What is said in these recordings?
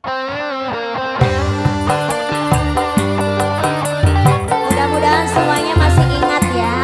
Terima mudahan semuanya masih ingat ya.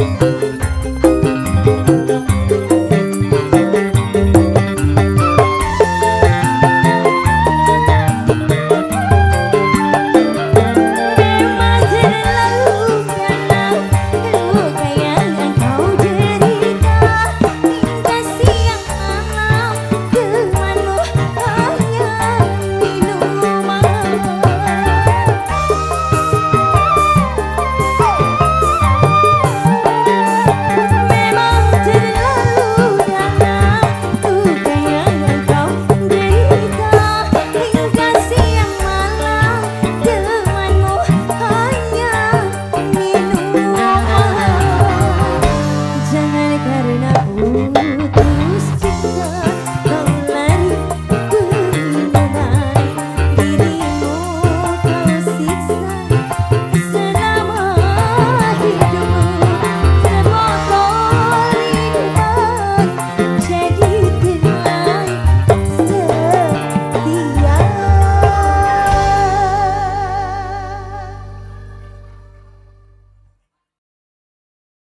Música